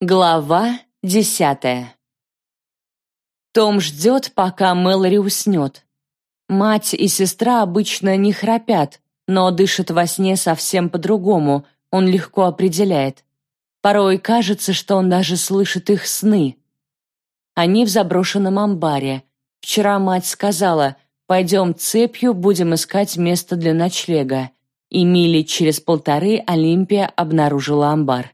Глава десятая Том ждет, пока Мэлори уснет. Мать и сестра обычно не храпят, но дышат во сне совсем по-другому, он легко определяет. Порой кажется, что он даже слышит их сны. Они в заброшенном амбаре. Вчера мать сказала, пойдем цепью, будем искать место для ночлега. И мили через полторы Олимпия обнаружила амбар.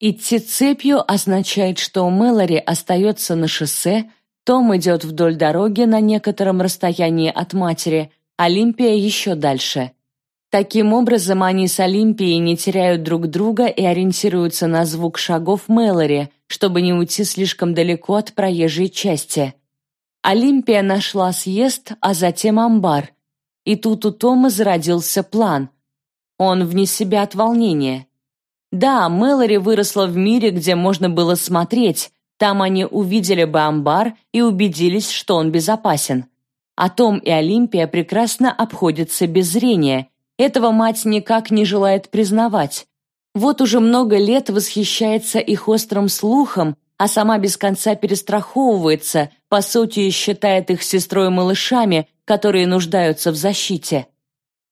Идти цепью означает, что Мэлори остается на шоссе, Том идет вдоль дороги на некотором расстоянии от матери, Олимпия еще дальше. Таким образом, они с Олимпией не теряют друг друга и ориентируются на звук шагов Мэлори, чтобы не уйти слишком далеко от проезжей части. Олимпия нашла съезд, а затем амбар. И тут у Тома зародился план. Он вне себя от волнения. Да, Мэлори выросла в мире, где можно было смотреть. Там они увидели бы амбар и убедились, что он безопасен. А Том и Олимпия прекрасно обходятся без зрения. Этого мать никак не желает признавать. Вот уже много лет восхищается их острым слухом, а сама без конца перестраховывается, по сути считает их сестрой малышами, которые нуждаются в защите.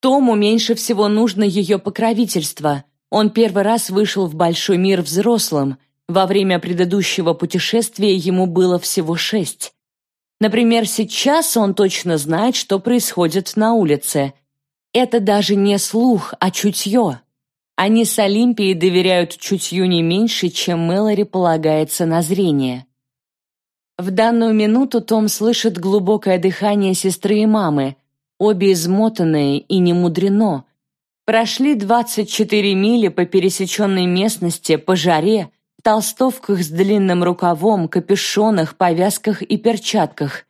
Тому меньше всего нужно ее покровительство – он первый раз вышел в большой мир взрослым. Во время предыдущего путешествия ему было всего шесть. Например, сейчас он точно знает, что происходит на улице. Это даже не слух, а чутье. Они с Олимпией доверяют чутью не меньше, чем Мэлори полагается на зрение. В данную минуту Том слышит глубокое дыхание сестры и мамы, обе измотанные и не мудрено, Прошли 24 мили по пересеченной местности, по жаре, в толстовках с длинным рукавом, капюшонах, повязках и перчатках.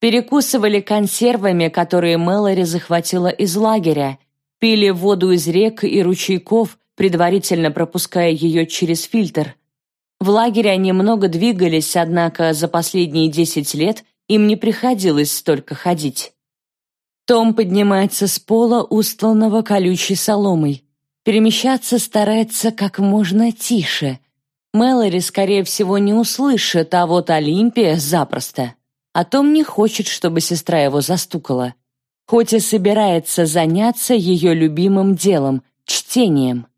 Перекусывали консервами, которые Мэлори захватила из лагеря, пили воду из рек и ручейков, предварительно пропуская ее через фильтр. В лагере они много двигались, однако за последние 10 лет им не приходилось столько ходить. Том поднимается с пола, устланного колючей соломой. Перемещаться старается как можно тише. Мэлори, скорее всего, не услышит, а вот Олимпия запросто. А Том не хочет, чтобы сестра его застукала. Хоть и собирается заняться ее любимым делом — чтением.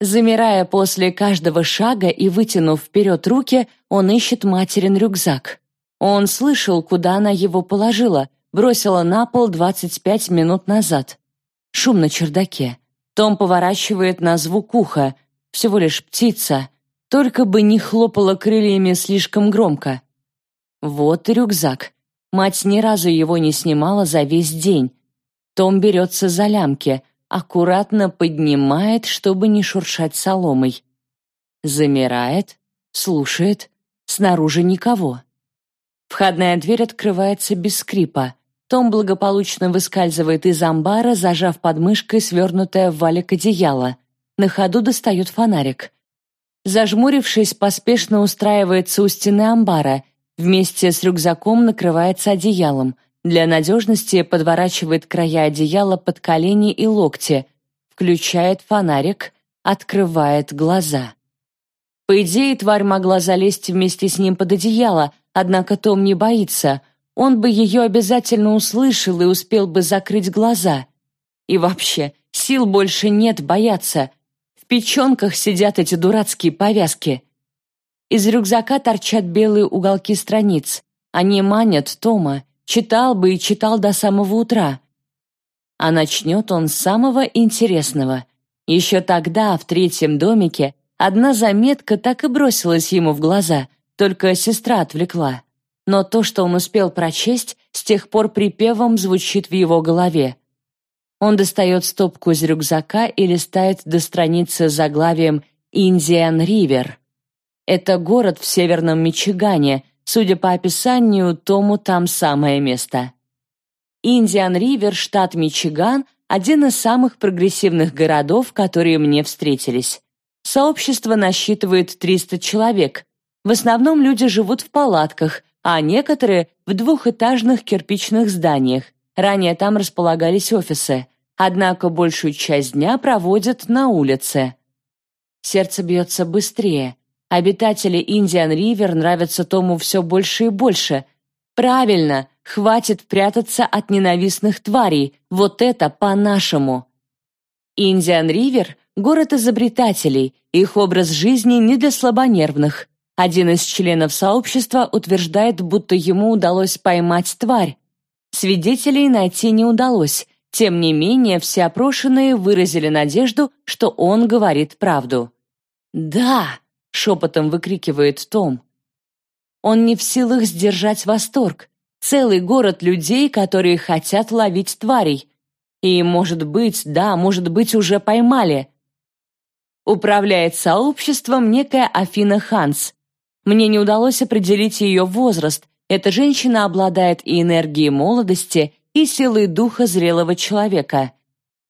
Замирая после каждого шага и вытянув вперед руки, он ищет материн рюкзак. Он слышал, куда она его положила — бросила на пол 25 минут назад. Шум на чердаке. Том поворачивает на звук уха. Всего лишь птица. Только бы не хлопала крыльями слишком громко. Вот и рюкзак. Мать ни разу его не снимала за весь день. Том берется за лямки, аккуратно поднимает, чтобы не шуршать соломой. Замирает, слушает. Снаружи никого. Входная дверь открывается без скрипа. Том благополучно выскальзывает из амбара, зажав под мышкой свернутое в валик одеяло. На ходу достает фонарик. Зажмурившись, поспешно устраивается у стены амбара. Вместе с рюкзаком накрывается одеялом. Для надежности подворачивает края одеяла под колени и локти. Включает фонарик, открывает глаза. По идее, тварь могла залезть вместе с ним под одеяло, однако Том не боится — он бы ее обязательно услышал и успел бы закрыть глаза. И вообще, сил больше нет бояться. В печенках сидят эти дурацкие повязки. Из рюкзака торчат белые уголки страниц. Они манят Тома. Читал бы и читал до самого утра. А начнет он с самого интересного. Еще тогда, в третьем домике, одна заметка так и бросилась ему в глаза, только сестра отвлекла но то, что он успел прочесть, с тех пор припевом звучит в его голове. Он достает стопку из рюкзака и листает до страницы с заглавием «Индиан Ривер». Это город в северном Мичигане, судя по описанию, Тому там самое место. Индиан Ривер, штат Мичиган, один из самых прогрессивных городов, которые мне встретились. Сообщество насчитывает 300 человек. В основном люди живут в палатках, а некоторые в двухэтажных кирпичных зданиях. Ранее там располагались офисы, однако большую часть дня проводят на улице. Сердце бьется быстрее. Обитатели Индиан-Ривер нравятся Тому все больше и больше. Правильно, хватит прятаться от ненавистных тварей, вот это по-нашему. Индиан-Ривер – город изобретателей, их образ жизни не для слабонервных. Один из членов сообщества утверждает, будто ему удалось поймать тварь. Свидетелей найти не удалось, тем не менее все опрошенные выразили надежду, что он говорит правду. «Да!» — шепотом выкрикивает Том. Он не в силах сдержать восторг. Целый город людей, которые хотят ловить тварей. И, может быть, да, может быть, уже поймали. Управляет сообществом некая Афина Ханс, мне не удалось определить ее возраст. Эта женщина обладает и энергией молодости, и силой духа зрелого человека.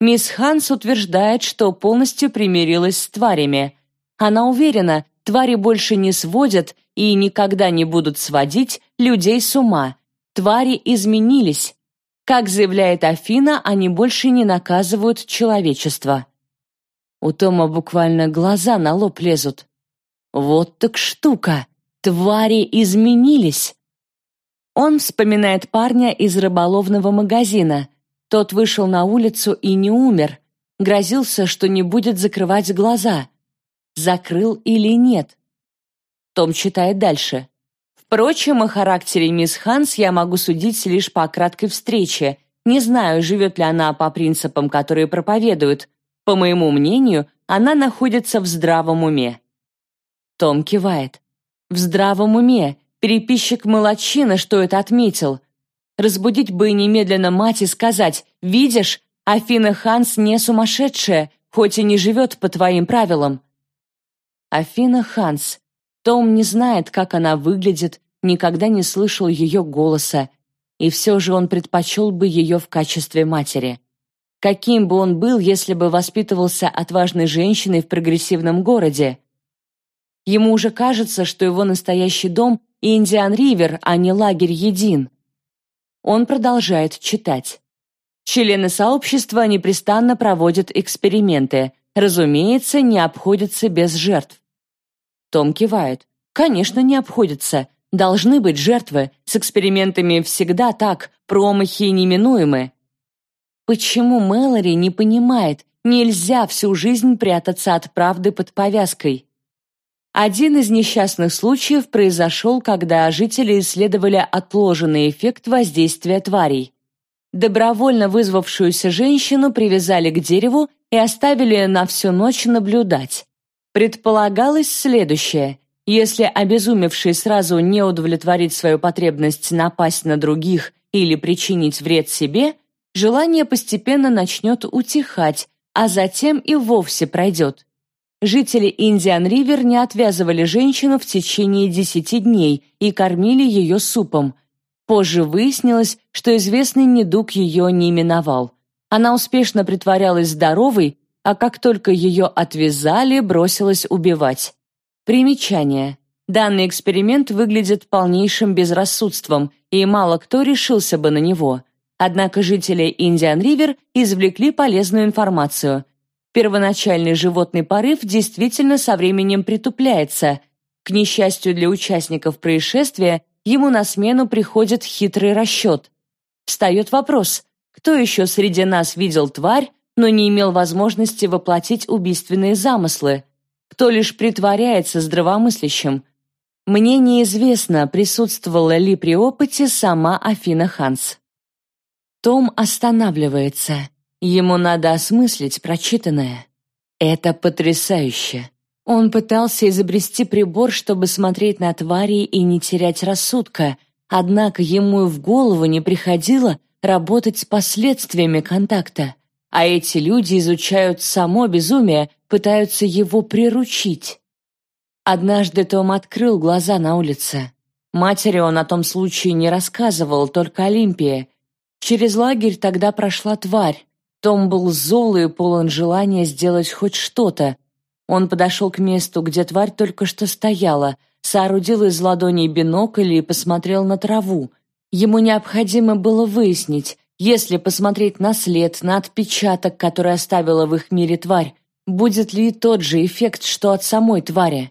Мисс Ханс утверждает, что полностью примирилась с тварями. Она уверена, твари больше не сводят и никогда не будут сводить людей с ума. Твари изменились. Как заявляет Афина, они больше не наказывают человечество. У Тома буквально глаза на лоб лезут. Вот так штука! Твари изменились! Он вспоминает парня из рыболовного магазина. Тот вышел на улицу и не умер. Грозился, что не будет закрывать глаза. Закрыл или нет? Том читает дальше. Впрочем, о характере мисс Ханс я могу судить лишь по краткой встрече. Не знаю, живет ли она по принципам, которые проповедуют. По моему мнению, она находится в здравом уме. Том кивает. В здравом уме. Переписчик молочина, что это отметил. Разбудить бы немедленно мать и сказать «Видишь, Афина Ханс не сумасшедшая, хоть и не живет по твоим правилам». Афина Ханс. Том не знает, как она выглядит, никогда не слышал ее голоса, и все же он предпочел бы ее в качестве матери. Каким бы он был, если бы воспитывался отважной женщиной в прогрессивном городе? Ему уже кажется, что его настоящий дом — Индиан-Ривер, а не лагерь един. Он продолжает читать. Члены сообщества непрестанно проводят эксперименты. Разумеется, не обходятся без жертв. Том кивает. Конечно, не обходятся. Должны быть жертвы. С экспериментами всегда так, промахи неминуемы. Почему Мэлори не понимает, нельзя всю жизнь прятаться от правды под повязкой? Один из несчастных случаев произошел, когда жители исследовали отложенный эффект воздействия тварей. Добровольно вызвавшуюся женщину привязали к дереву и оставили на всю ночь наблюдать. Предполагалось следующее. Если обезумевший сразу не удовлетворит свою потребность напасть на других или причинить вред себе, желание постепенно начнет утихать, а затем и вовсе пройдет. Жители Индиан-Ривер не отвязывали женщину в течение десяти дней и кормили ее супом. Позже выяснилось, что известный недуг ее не именовал. Она успешно притворялась здоровой, а как только ее отвязали, бросилась убивать. Примечание. Данный эксперимент выглядит полнейшим безрассудством, и мало кто решился бы на него. Однако жители Индиан-Ривер извлекли полезную информацию – Первоначальный животный порыв действительно со временем притупляется. К несчастью для участников происшествия, ему на смену приходит хитрый расчет. Встает вопрос, кто еще среди нас видел тварь, но не имел возможности воплотить убийственные замыслы? Кто лишь притворяется здравомыслящим? Мне неизвестно, присутствовала ли при опыте сама Афина Ханс. Том останавливается. Ему надо осмыслить прочитанное. Это потрясающе. Он пытался изобрести прибор, чтобы смотреть на твари и не терять рассудка, однако ему и в голову не приходило работать с последствиями контакта. А эти люди изучают само безумие, пытаются его приручить. Однажды Том открыл глаза на улице. Матери он о том случае не рассказывал, только Олимпия. Через лагерь тогда прошла тварь. Том был зол и полон желания сделать хоть что-то. Он подошел к месту, где тварь только что стояла, соорудил из ладоней бинокль и посмотрел на траву. Ему необходимо было выяснить, если посмотреть на след, на отпечаток, который оставила в их мире тварь, будет ли тот же эффект, что от самой твари.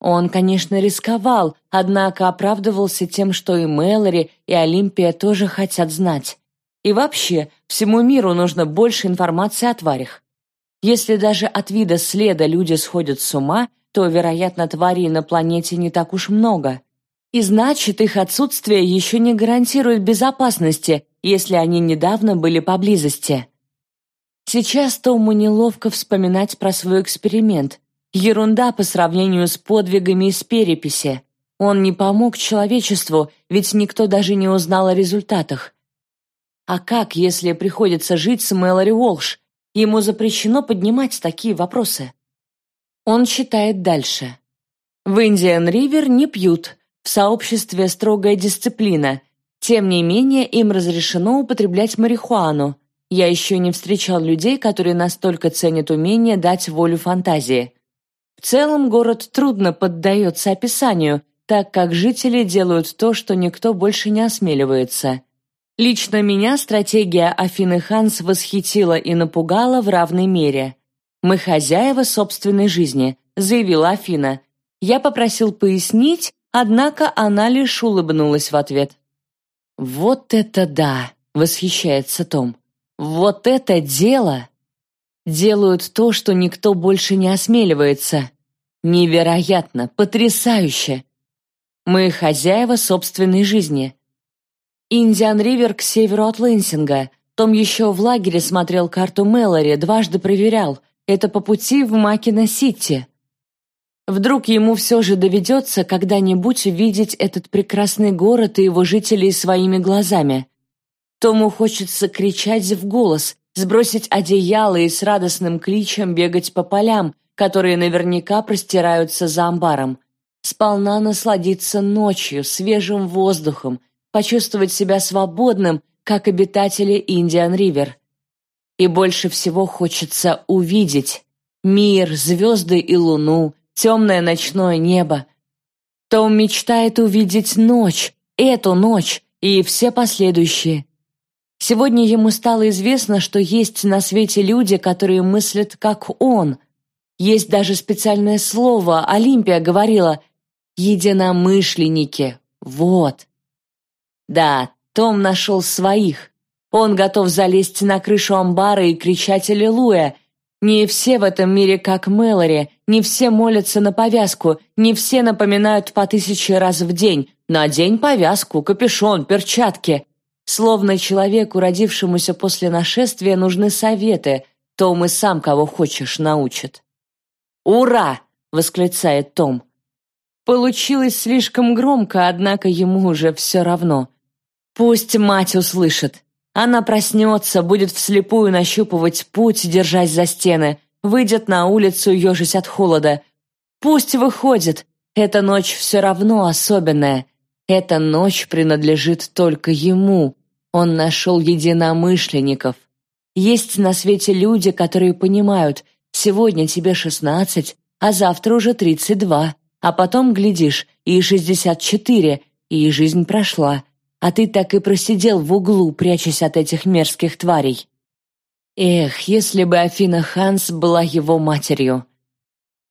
Он, конечно, рисковал, однако оправдывался тем, что и Мэлори, и Олимпия тоже хотят знать. И вообще, всему миру нужно больше информации о тварях. Если даже от вида следа люди сходят с ума, то, вероятно, тварей на планете не так уж много. И значит, их отсутствие еще не гарантирует безопасности, если они недавно были поблизости. Сейчас Тому неловко вспоминать про свой эксперимент. Ерунда по сравнению с подвигами из переписи. Он не помог человечеству, ведь никто даже не узнал о результатах. А как, если приходится жить с Мэлори Уолш? Ему запрещено поднимать такие вопросы. Он читает дальше. В Индиан-Ривер не пьют, в сообществе строгая дисциплина. Тем не менее, им разрешено употреблять марихуану. Я еще не встречал людей, которые настолько ценят умение дать волю фантазии. В целом город трудно поддается описанию, так как жители делают то, что никто больше не осмеливается. Лично меня стратегия Афины Ханс восхитила и напугала в равной мере. «Мы хозяева собственной жизни», — заявила Афина. Я попросил пояснить, однако она лишь улыбнулась в ответ. «Вот это да!» — восхищается Том. Вот это дело! Делают то, что никто больше не осмеливается. Невероятно, потрясающе. Мы хозяева собственной жизни. Индиан-Ривер к северу от Лэнсинга. Том еще в лагере смотрел карту Мэлори, дважды проверял. Это по пути в Макина-Сити. Вдруг ему все же доведется когда-нибудь увидеть этот прекрасный город и его жителей своими глазами. Тому хочется кричать в голос, сбросить одеяло и с радостным кличем бегать по полям, которые наверняка простираются за амбаром. Сполна насладиться ночью, свежим воздухом, почувствовать себя свободным, как обитатели Индиан-Ривер. И больше всего хочется увидеть мир, звезды и луну, темное ночное небо. Том мечтает увидеть ночь, эту ночь и все последующие. Сегодня ему стало известно, что есть на свете люди, которые мыслят как он. Есть даже специальное слово, Олимпия говорила «единомышленники». Вот. Да, Том нашел своих. Он готов залезть на крышу амбара и кричать «Аллилуйя!». Не все в этом мире как Мэлори, не все молятся на повязку, не все напоминают по тысяче раз в день «надень повязку, капюшон, перчатки». Словно человеку, родившемуся после нашествия, нужны советы, Том и сам кого хочешь научит. «Ура!» — восклицает Том. Получилось слишком громко, однако ему уже все равно. Пусть мать услышит. Она проснется, будет вслепую нащупывать путь, держась за стены, выйдет на улицу, ежась от холода. Пусть выходит. Эта ночь все равно особенная. Эта ночь принадлежит только ему. Он нашел единомышленников. Есть на свете люди, которые понимают, сегодня тебе шестнадцать, а завтра уже тридцать два, а потом, глядишь, и шестьдесят четыре, и жизнь прошла, а ты так и просидел в углу, прячась от этих мерзких тварей. Эх, если бы Афина Ханс была его матерью.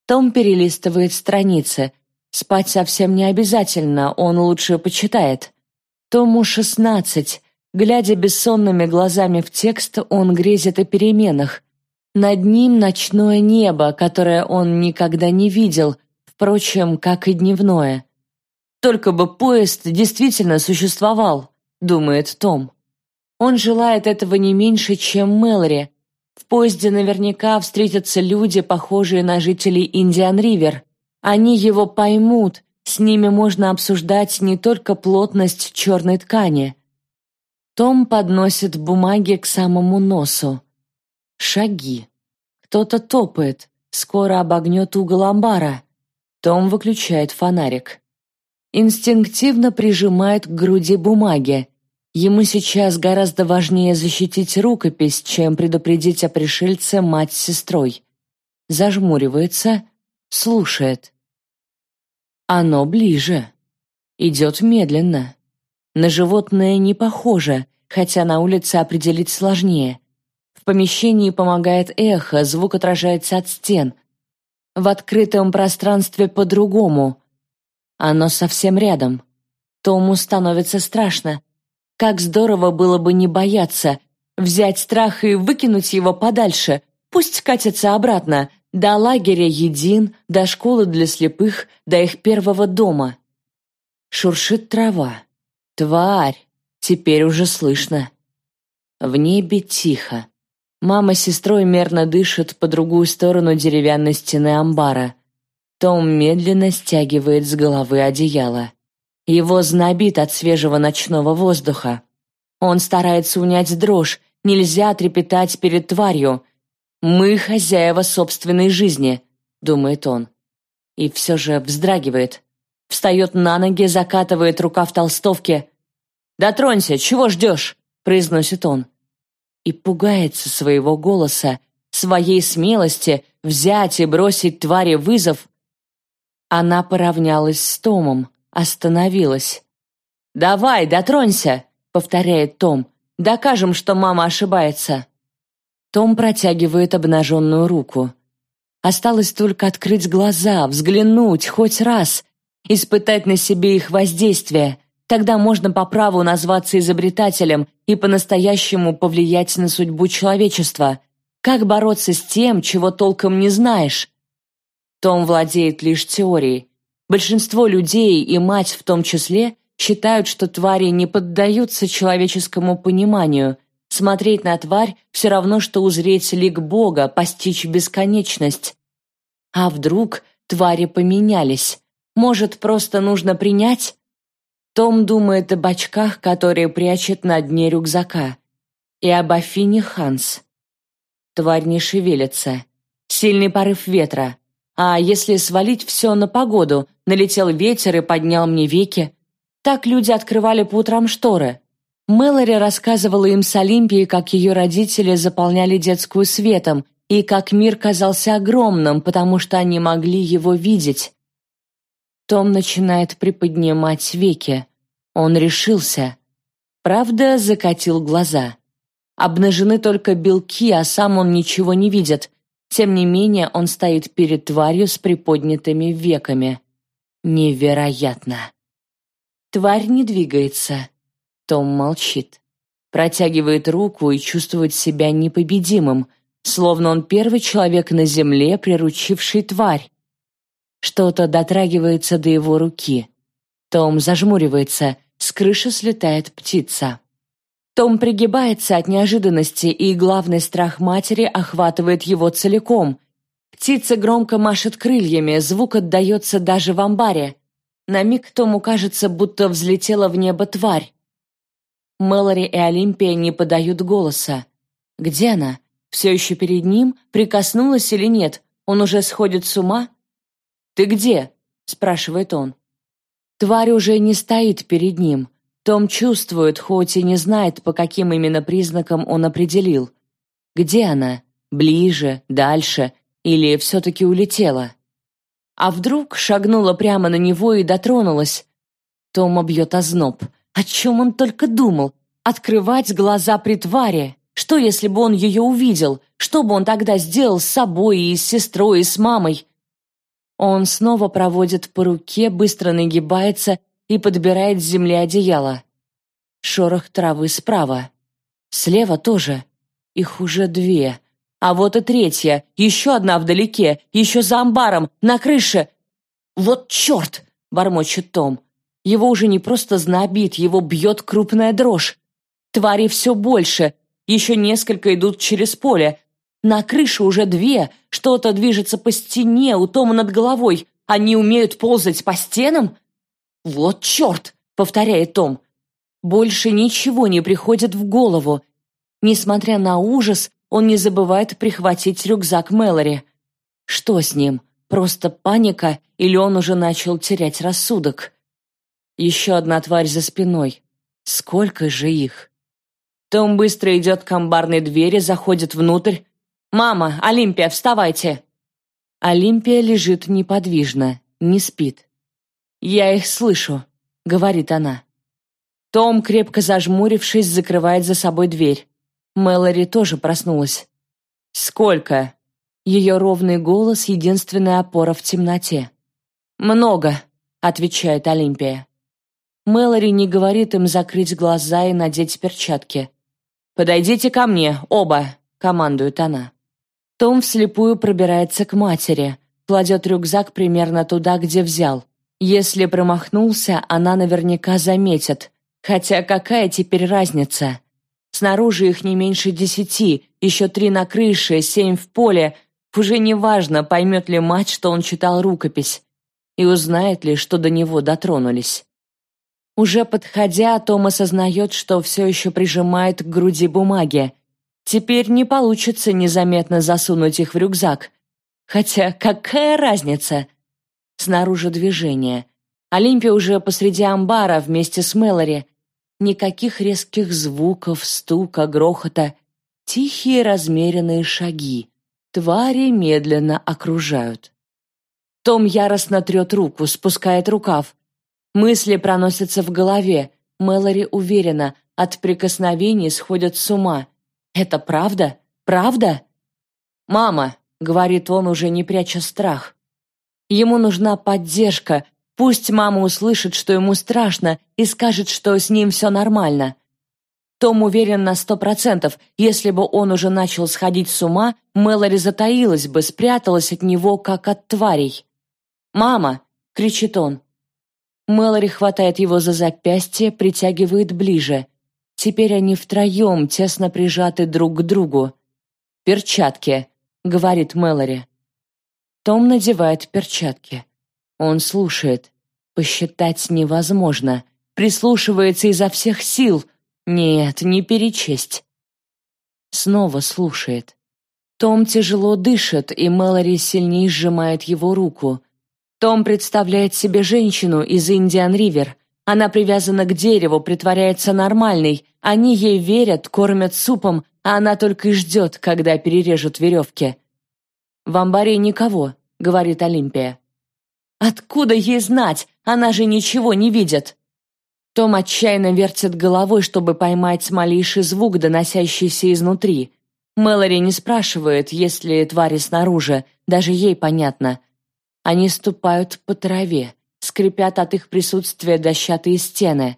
Том перелистывает страницы — Спать совсем не обязательно, он лучше почитает. Тому шестнадцать. Глядя бессонными глазами в текст, он грезит о переменах. Над ним ночное небо, которое он никогда не видел, впрочем, как и дневное. «Только бы поезд действительно существовал», — думает Том. Он желает этого не меньше, чем Мэлори. В поезде наверняка встретятся люди, похожие на жителей Индиан-Ривер. Они его поймут, с ними можно обсуждать не только плотность черной ткани. Том подносит бумаги к самому носу. Шаги. Кто-то топает, скоро обогнет угол амбара. Том выключает фонарик. Инстинктивно прижимает к груди бумаги. Ему сейчас гораздо важнее защитить рукопись, чем предупредить о пришельце мать с сестрой. Зажмуривается, слушает. Оно ближе. Идет медленно. На животное не похоже, хотя на улице определить сложнее. В помещении помогает эхо, звук отражается от стен. В открытом пространстве по-другому. Оно совсем рядом. Тому становится страшно. Как здорово было бы не бояться, взять страх и выкинуть его подальше, пусть катится обратно, до лагеря един, до школы для слепых, до их первого дома. Шуршит трава. Тварь! Теперь уже слышно. В небе тихо. Мама с сестрой мерно дышат по другую сторону деревянной стены амбара. Том медленно стягивает с головы одеяло. Его знобит от свежего ночного воздуха. Он старается унять дрожь, нельзя трепетать перед тварью. «Мы хозяева собственной жизни», — думает он. И все же вздрагивает. Встает на ноги, закатывает рука в толстовке. «Дотронься, чего ждешь?» — произносит он и пугается своего голоса, своей смелости взять и бросить твари вызов. Она поравнялась с Томом, остановилась. «Давай, дотронься!» — повторяет Том. «Докажем, что мама ошибается». Том протягивает обнаженную руку. Осталось только открыть глаза, взглянуть хоть раз, испытать на себе их воздействие, Тогда можно по праву назваться изобретателем и по-настоящему повлиять на судьбу человечества. Как бороться с тем, чего толком не знаешь? Том владеет лишь теорией. Большинство людей, и мать в том числе, считают, что твари не поддаются человеческому пониманию. Смотреть на тварь все равно, что узреть лик Бога, постичь бесконечность. А вдруг твари поменялись? Может, просто нужно принять? Том думает об очках, которые прячет на дне рюкзака, и об Афине Ханс. Тварь не шевелится. Сильный порыв ветра. А если свалить все на погоду, налетел ветер и поднял мне веки. Так люди открывали по утрам шторы. Мэлори рассказывала им с Олимпией, как ее родители заполняли детскую светом, и как мир казался огромным, потому что они могли его видеть. Том начинает приподнимать веки. Он решился. Правда, закатил глаза. Обнажены только белки, а сам он ничего не видит. Тем не менее, он стоит перед тварью с приподнятыми веками. Невероятно. Тварь не двигается. Том молчит. Протягивает руку и чувствует себя непобедимым, словно он первый человек на земле, приручивший тварь. Что-то дотрагивается до его руки. Том зажмуривается, с крыши слетает птица. Том пригибается от неожиданности, и главный страх матери охватывает его целиком. Птица громко машет крыльями, звук отдается даже в амбаре. На миг Тому кажется, будто взлетела в небо тварь. Мэлори и Олимпия не подают голоса. Где она? Все еще перед ним? Прикоснулась или нет? Он уже сходит с ума? «Ты где?» — спрашивает он. Тварь уже не стоит перед ним. Том чувствует, хоть и не знает, по каким именно признакам он определил. Где она? Ближе, дальше или все-таки улетела? А вдруг шагнула прямо на него и дотронулась? Том обьет озноб. О чем он только думал? Открывать глаза при твари? Что, если бы он ее увидел? Что бы он тогда сделал с собой и с сестрой, и с мамой? Он снова проводит по руке, быстро нагибается и подбирает с земли одеяло. Шорох травы справа. Слева тоже. Их уже две. А вот и третья, еще одна вдалеке, еще за амбаром, на крыше. «Вот черт!» — бормочет Том. Его уже не просто знобит, его бьет крупная дрожь. Твари все больше. Еще несколько идут через поле. На крыше уже две, что-то движется по стене у Тома над головой. Они умеют ползать по стенам? Вот черт, повторяет Том. Больше ничего не приходит в голову. Несмотря на ужас, он не забывает прихватить рюкзак Мэлори. Что с ним? Просто паника или он уже начал терять рассудок? Еще одна тварь за спиной. Сколько же их? Том быстро идет к амбарной двери, заходит внутрь, «Мама, Олимпия, вставайте!» Олимпия лежит неподвижно, не спит. «Я их слышу», — говорит она. Том, крепко зажмурившись, закрывает за собой дверь. Мэлори тоже проснулась. «Сколько?» Ее ровный голос — единственная опора в темноте. «Много», — отвечает Олимпия. Мэлори не говорит им закрыть глаза и надеть перчатки. «Подойдите ко мне, оба!» — командует она. Том вслепую пробирается к матери, кладет рюкзак примерно туда, где взял. Если промахнулся, она наверняка заметит. Хотя какая теперь разница? Снаружи их не меньше десяти, еще три на крыше, семь в поле. Уже не важно, поймет ли мать, что он читал рукопись, и узнает ли, что до него дотронулись. Уже подходя, Том осознает, что все еще прижимает к груди бумаги. Теперь не получится незаметно засунуть их в рюкзак. Хотя какая разница? Снаружи движение. Олимпия уже посреди амбара вместе с Мэлори. Никаких резких звуков, стука, грохота. Тихие размеренные шаги. Твари медленно окружают. Том яростно трет руку, спускает рукав. Мысли проносятся в голове. Мэлори уверена, от прикосновений сходят с ума. Это правда? Правда? «Мама», — говорит он, уже не пряча страх. Ему нужна поддержка. Пусть мама услышит, что ему страшно, и скажет, что с ним все нормально. Том уверен на сто процентов, если бы он уже начал сходить с ума, Мэлори затаилась бы, спряталась от него, как от тварей. «Мама!» — кричит он. Мэлори хватает его за запястье, притягивает ближе. Теперь они втроем тесно прижаты друг к другу. «Перчатки», — говорит Мэлори. Том надевает перчатки. Он слушает. Посчитать невозможно. Прислушивается изо всех сил. Нет, не перечесть. Снова слушает. Том тяжело дышит, и Мэлори сильнее сжимает его руку. Том представляет себе женщину из Индиан-Ривер. Она привязана к дереву, притворяется нормальной. Они ей верят, кормят супом, а она только и ждет, когда перережут веревки. «В амбаре никого», — говорит Олимпия. «Откуда ей знать? Она же ничего не видит!» Том отчаянно вертит головой, чтобы поймать малейший звук, доносящийся изнутри. Мэлори не спрашивает, есть ли твари снаружи, даже ей понятно. Они ступают по траве, скрипят от их присутствия дощатые стены.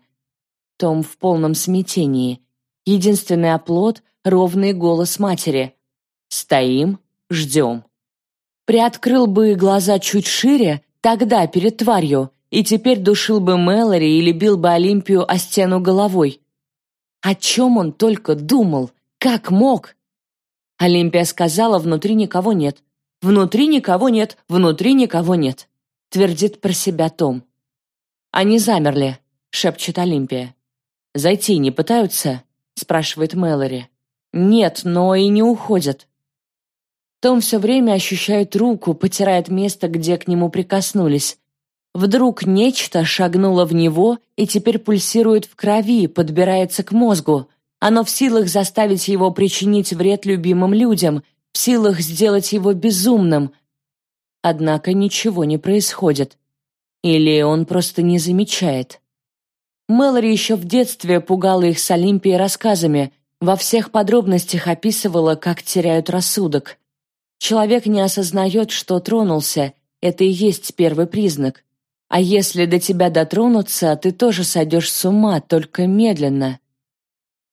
Том в полном смятении. Единственный оплот — ровный голос матери. «Стоим, ждем». Приоткрыл бы глаза чуть шире, тогда перед тварью, и теперь душил бы Мэлори или бил бы Олимпию о стену головой. О чем он только думал? Как мог? Олимпия сказала, внутри никого нет. Внутри никого нет, внутри никого нет», — твердит про себя Том. «Они замерли», — шепчет Олимпия. «Зайти не пытаются?» — спрашивает Мэлори. «Нет, но и не уходят». Том все время ощущает руку, потирает место, где к нему прикоснулись. Вдруг нечто шагнуло в него и теперь пульсирует в крови, подбирается к мозгу. Оно в силах заставить его причинить вред любимым людям — в силах сделать его безумным. Однако ничего не происходит. Или он просто не замечает. Мэлори еще в детстве пугала их с Олимпией рассказами, во всех подробностях описывала, как теряют рассудок. Человек не осознает, что тронулся, это и есть первый признак. А если до тебя дотронуться, ты тоже сойдешь с ума, только медленно.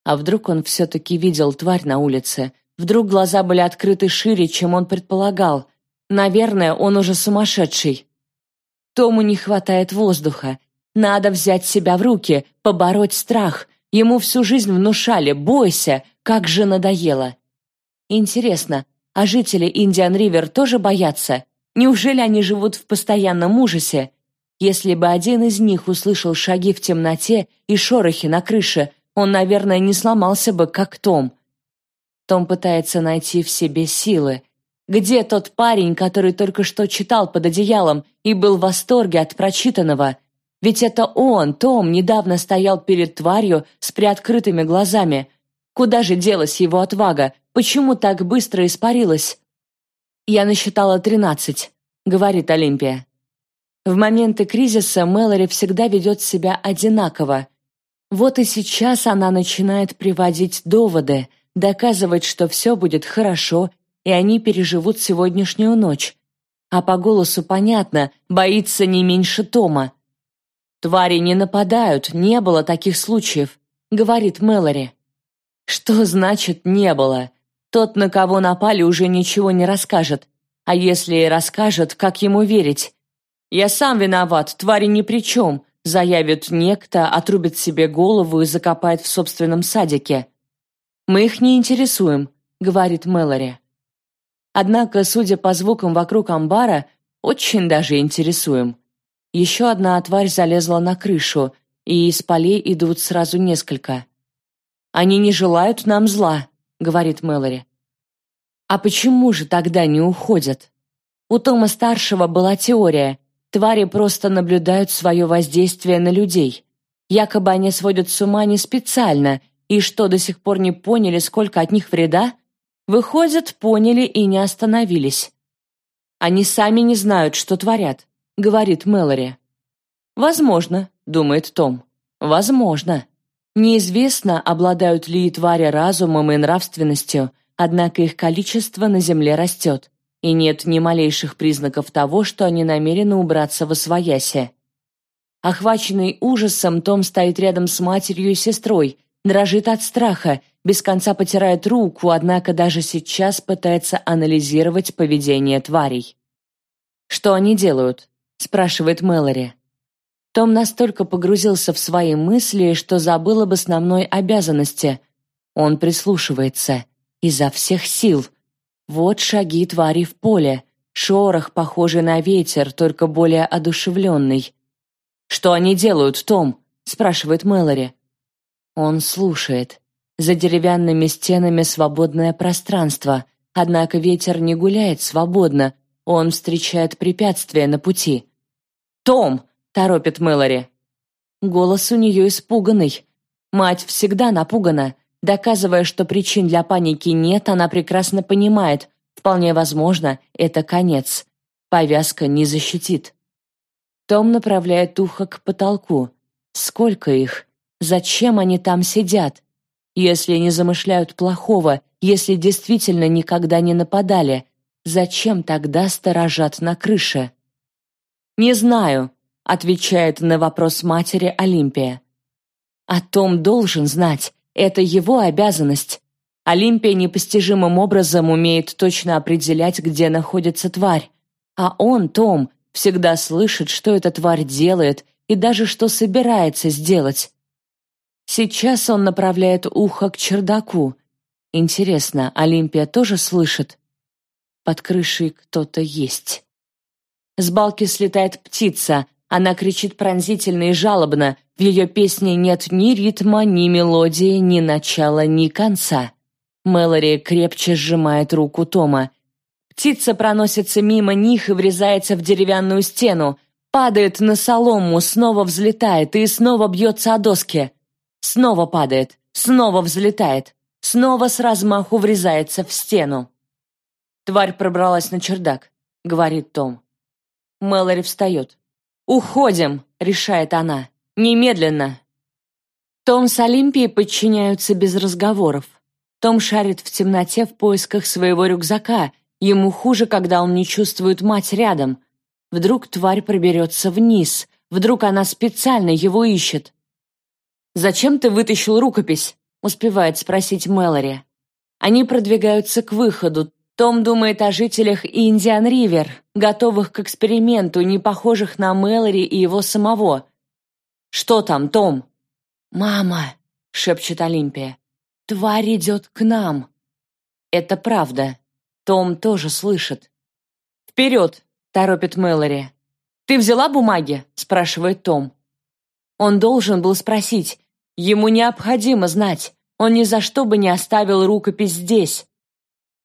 А вдруг он все-таки видел тварь на улице, Вдруг глаза были открыты шире, чем он предполагал. Наверное, он уже сумасшедший. Тому не хватает воздуха. Надо взять себя в руки, побороть страх. Ему всю жизнь внушали «бойся», как же надоело. Интересно, а жители Индиан-Ривер тоже боятся? Неужели они живут в постоянном ужасе? Если бы один из них услышал шаги в темноте и шорохи на крыше, он, наверное, не сломался бы, как Том. Том пытается найти в себе силы. Где тот парень, который только что читал под одеялом и был в восторге от прочитанного? Ведь это он, Том, недавно стоял перед тварью с приоткрытыми глазами. Куда же делась его отвага? Почему так быстро испарилась? «Я насчитала тринадцать», — говорит Олимпия. В моменты кризиса Мэлори всегда ведет себя одинаково. Вот и сейчас она начинает приводить доводы — доказывать, что все будет хорошо, и они переживут сегодняшнюю ночь. А по голосу понятно, боится не меньше Тома. «Твари не нападают, не было таких случаев», — говорит Мэлори. «Что значит «не было»? Тот, на кого напали, уже ничего не расскажет. А если и расскажет, как ему верить? «Я сам виноват, твари ни при чем», — заявит некто, отрубит себе голову и закопает в собственном садике. «Мы их не интересуем», — говорит Мэлори. Однако, судя по звукам вокруг амбара, очень даже интересуем. Еще одна тварь залезла на крышу, и из полей идут сразу несколько. «Они не желают нам зла», — говорит Мэлори. «А почему же тогда не уходят?» У Тома-старшего была теория. Твари просто наблюдают свое воздействие на людей. Якобы они сводят с ума не специально, и что, до сих пор не поняли, сколько от них вреда? Выходят, поняли и не остановились. Они сами не знают, что творят, говорит Мэлори. Возможно, думает Том. Возможно. Неизвестно, обладают ли твари разумом и нравственностью, однако их количество на Земле растет, и нет ни малейших признаков того, что они намерены убраться во своясе. Охваченный ужасом, Том стоит рядом с матерью и сестрой, дрожит от страха, без конца потирает руку, однако даже сейчас пытается анализировать поведение тварей. «Что они делают?» — спрашивает Мэлори. Том настолько погрузился в свои мысли, что забыл об основной обязанности. Он прислушивается. Изо всех сил. Вот шаги твари в поле. Шорох, похожий на ветер, только более одушевленный. «Что они делают, Том?» — спрашивает Мэлори. Он слушает. За деревянными стенами свободное пространство, однако ветер не гуляет свободно, он встречает препятствия на пути. «Том!» — торопит Мэлори. Голос у нее испуганный. Мать всегда напугана. Доказывая, что причин для паники нет, она прекрасно понимает, вполне возможно, это конец. Повязка не защитит. Том направляет ухо к потолку. Сколько их? Зачем они там сидят? Если не замышляют плохого, если действительно никогда не нападали, зачем тогда сторожат на крыше? «Не знаю», — отвечает на вопрос матери Олимпия. «О том должен знать, это его обязанность. Олимпия непостижимым образом умеет точно определять, где находится тварь. А он, Том, всегда слышит, что эта тварь делает и даже что собирается сделать. Сейчас он направляет ухо к чердаку. Интересно, Олимпия тоже слышит? Под крышей кто-то есть. С балки слетает птица. Она кричит пронзительно и жалобно. В ее песне нет ни ритма, ни мелодии, ни начала, ни конца. Мэлори крепче сжимает руку Тома. Птица проносится мимо них и врезается в деревянную стену, падает на солому, снова взлетает и снова бьется о доски. Снова падает, снова взлетает, снова с размаху врезается в стену. «Тварь пробралась на чердак», — говорит Том. Мэлори встает. «Уходим», — решает она. «Немедленно». Том с Олимпией подчиняются без разговоров. Том шарит в темноте в поисках своего рюкзака. Ему хуже, когда он не чувствует мать рядом. Вдруг тварь проберется вниз. Вдруг она специально его ищет. «Зачем ты вытащил рукопись?» — успевает спросить Мэлори. Они продвигаются к выходу. Том думает о жителях Индиан-Ривер, готовых к эксперименту, не похожих на Мэлори и его самого. «Что там, Том?» «Мама!» — шепчет Олимпия. «Тварь идет к нам!» Это правда. Том тоже слышит. «Вперед!» — торопит Мэлори. «Ты взяла бумаги?» — спрашивает Том. Он должен был спросить, Ему необходимо знать. Он ни за что бы не оставил рукопись здесь.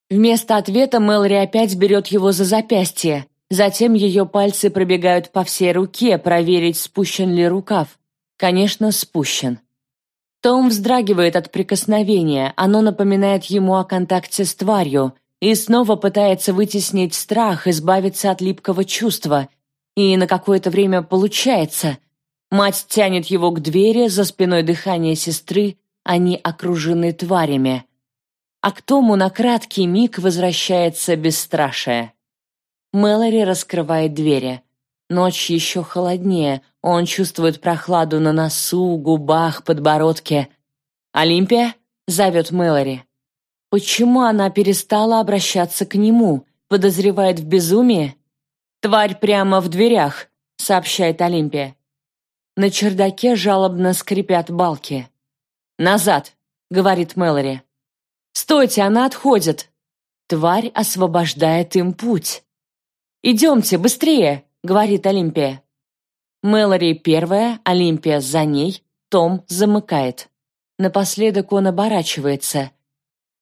Вместо ответа Мэлори опять берет его за запястье. Затем ее пальцы пробегают по всей руке, проверить, спущен ли рукав. Конечно, спущен. Том вздрагивает от прикосновения, оно напоминает ему о контакте с тварью, и снова пытается вытеснить страх, избавиться от липкого чувства. И на какое-то время получается — Мать тянет его к двери, за спиной дыхания сестры, они окружены тварями. А к Тому на краткий миг возвращается бесстрашие. Мэлори раскрывает двери. Ночь еще холоднее, он чувствует прохладу на носу, губах, подбородке. «Олимпия?» — зовет Мэлори. Почему она перестала обращаться к нему? Подозревает в безумии? «Тварь прямо в дверях», — сообщает Олимпия. На чердаке жалобно скрипят балки. «Назад», — говорит Мэлори. «Стойте, она отходит!» Тварь освобождает им путь. «Идемте, быстрее!» — говорит Олимпия. Мэлори первая, Олимпия за ней, Том замыкает. Напоследок он оборачивается.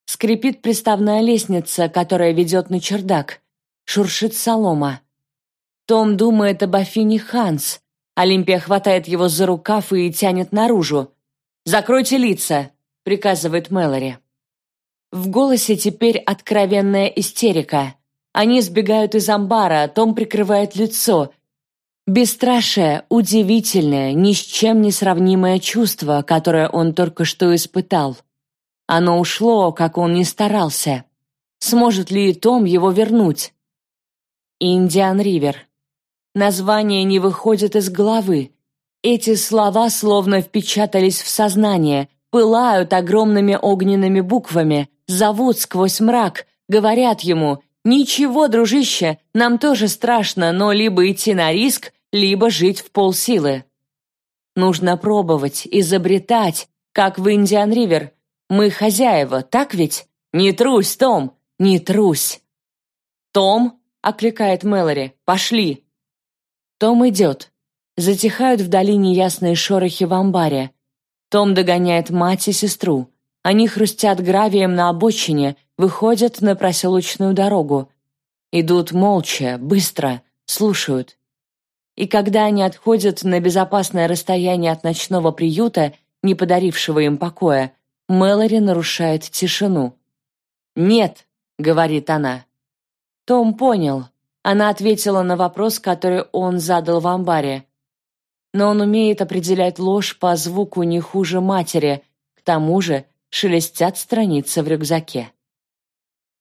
Скрипит приставная лестница, которая ведет на чердак. Шуршит солома. Том думает об Афине Ханс. Олимпия хватает его за рукав и тянет наружу. «Закройте лица!» — приказывает Мэлори. В голосе теперь откровенная истерика. Они сбегают из амбара, Том прикрывает лицо. Бесстрашие, удивительное, ни с чем не сравнимое чувство, которое он только что испытал. Оно ушло, как он не старался. Сможет ли Том его вернуть? Индиан Ривер. Название не выходит из головы. Эти слова словно впечатались в сознание, пылают огромными огненными буквами, зовут сквозь мрак, говорят ему «Ничего, дружище, нам тоже страшно, но либо идти на риск, либо жить в полсилы». Нужно пробовать, изобретать, как в Индиан Ривер. Мы хозяева, так ведь? Не трусь, Том, не трусь. «Том!» — окликает Мэлори. «Пошли!» Том идет. Затихают вдали неясные шорохи в амбаре. Том догоняет мать и сестру. Они хрустят гравием на обочине, выходят на проселочную дорогу. Идут молча, быстро, слушают. И когда они отходят на безопасное расстояние от ночного приюта, не подарившего им покоя, Мэлори нарушает тишину. «Нет», — говорит она. Том понял. Она ответила на вопрос, который он задал в амбаре. Но он умеет определять ложь по звуку не хуже матери, к тому же шелестят страницы в рюкзаке.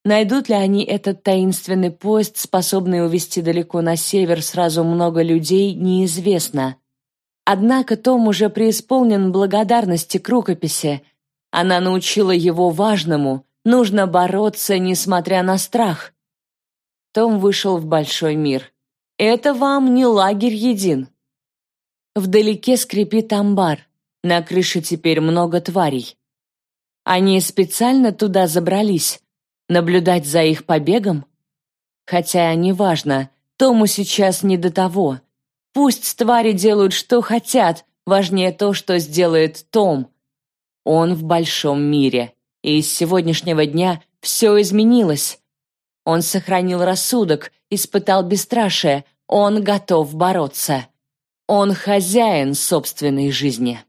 Найдут ли они этот таинственный поезд, способный увезти далеко на север сразу много людей, неизвестно. Однако Том уже преисполнен благодарности к рукописи. Она научила его важному, нужно бороться, несмотря на страх. Том вышел в большой мир. Это вам не лагерь един. Вдалеке скрипит амбар. На крыше теперь много тварей. Они специально туда забрались. Наблюдать за их побегом? Хотя неважно, Тому сейчас не до того. Пусть твари делают, что хотят, важнее то, что сделает Том. Он в большом мире, и с сегодняшнего дня все изменилось. Он сохранил рассудок, испытал бесстрашие, он готов бороться. Он хозяин собственной жизни.